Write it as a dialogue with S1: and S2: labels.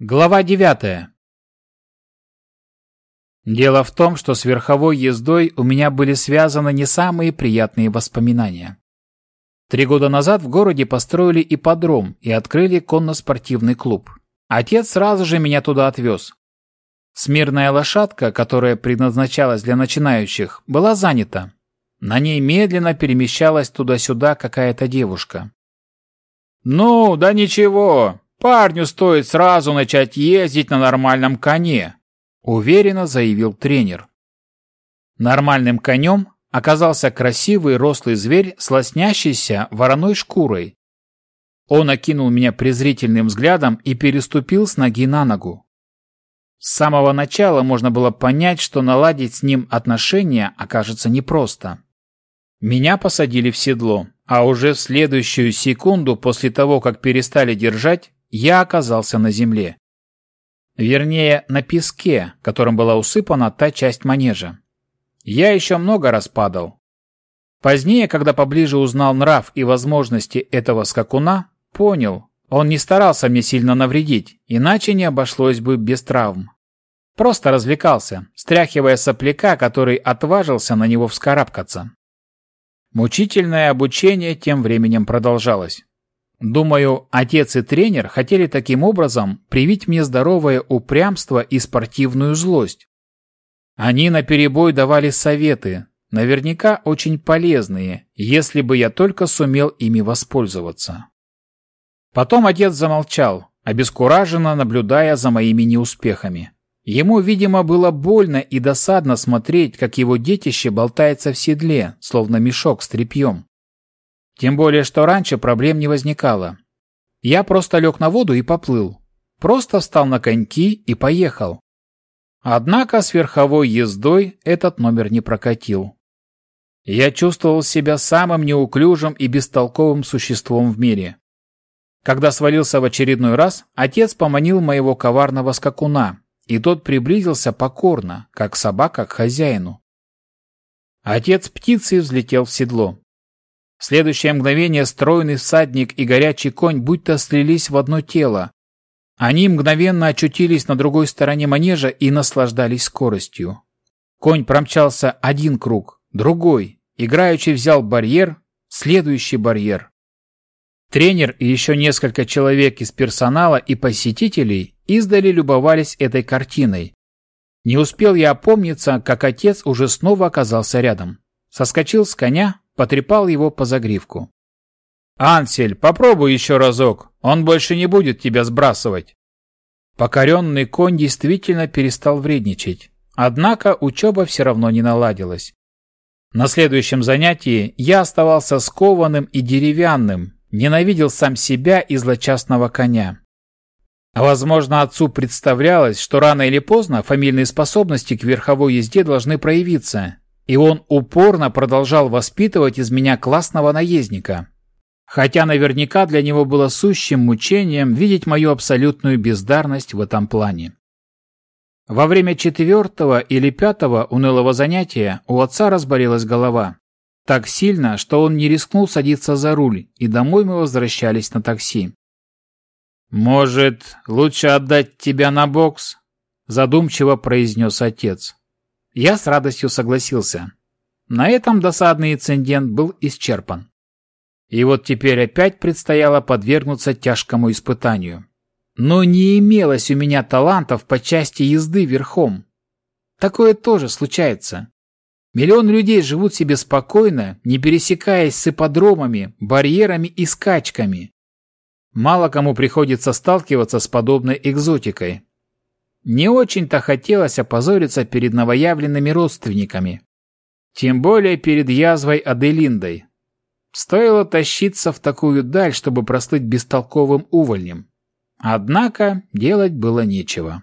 S1: Глава 9. Дело в том, что с верховой ездой у меня были связаны не самые приятные воспоминания. Три года назад в городе построили ипподром и открыли конно-спортивный клуб. Отец сразу же меня туда отвез. Смирная лошадка, которая предназначалась для начинающих, была занята. На ней медленно перемещалась туда-сюда какая-то девушка. «Ну, да ничего, Парню стоит сразу начать ездить на нормальном коне, уверенно заявил тренер. Нормальным конем оказался красивый рослый зверь с лоснящейся вороной шкурой. Он окинул меня презрительным взглядом и переступил с ноги на ногу. С самого начала можно было понять, что наладить с ним отношения окажется непросто. Меня посадили в седло, а уже в следующую секунду после того, как перестали держать, я оказался на земле. Вернее, на песке, которым была усыпана та часть манежа. Я еще много раз падал. Позднее, когда поближе узнал нрав и возможности этого скакуна, понял, он не старался мне сильно навредить, иначе не обошлось бы без травм. Просто развлекался, стряхивая сопляка, который отважился на него вскарабкаться. Мучительное обучение тем временем продолжалось. Думаю, отец и тренер хотели таким образом привить мне здоровое упрямство и спортивную злость. Они наперебой давали советы, наверняка очень полезные, если бы я только сумел ими воспользоваться. Потом отец замолчал, обескураженно наблюдая за моими неуспехами. Ему, видимо, было больно и досадно смотреть, как его детище болтается в седле, словно мешок с тряпьем. Тем более, что раньше проблем не возникало. Я просто лег на воду и поплыл. Просто встал на коньки и поехал. Однако с верховой ездой этот номер не прокатил. Я чувствовал себя самым неуклюжим и бестолковым существом в мире. Когда свалился в очередной раз, отец поманил моего коварного скакуна, и тот приблизился покорно, как собака к хозяину. Отец птицы взлетел в седло. В следующее мгновение стройный всадник и горячий конь будто слились в одно тело. Они мгновенно очутились на другой стороне манежа и наслаждались скоростью. Конь промчался один круг, другой, играючи взял барьер, следующий барьер. Тренер и еще несколько человек из персонала и посетителей издали любовались этой картиной. Не успел я опомниться, как отец уже снова оказался рядом. Соскочил с коня, потрепал его по загривку. «Ансель, попробуй еще разок, он больше не будет тебя сбрасывать». Покоренный конь действительно перестал вредничать, однако учеба все равно не наладилась. На следующем занятии я оставался скованным и деревянным, ненавидел сам себя и злочастного коня. Возможно, отцу представлялось, что рано или поздно фамильные способности к верховой езде должны проявиться, и он упорно продолжал воспитывать из меня классного наездника. Хотя наверняка для него было сущим мучением видеть мою абсолютную бездарность в этом плане. Во время четвертого или пятого унылого занятия у отца разболелась голова. Так сильно, что он не рискнул садиться за руль, и домой мы возвращались на такси. «Может, лучше отдать тебя на бокс?» задумчиво произнес отец. Я с радостью согласился. На этом досадный инцидент был исчерпан. И вот теперь опять предстояло подвергнуться тяжкому испытанию. Но не имелось у меня талантов по части езды верхом. Такое тоже случается. Миллион людей живут себе спокойно, не пересекаясь с ипподромами, барьерами и скачками. Мало кому приходится сталкиваться с подобной экзотикой. Не очень-то хотелось опозориться перед новоявленными родственниками. Тем более перед язвой Аделиндой. Стоило тащиться в такую даль, чтобы прослыть бестолковым увольнем. Однако делать было нечего.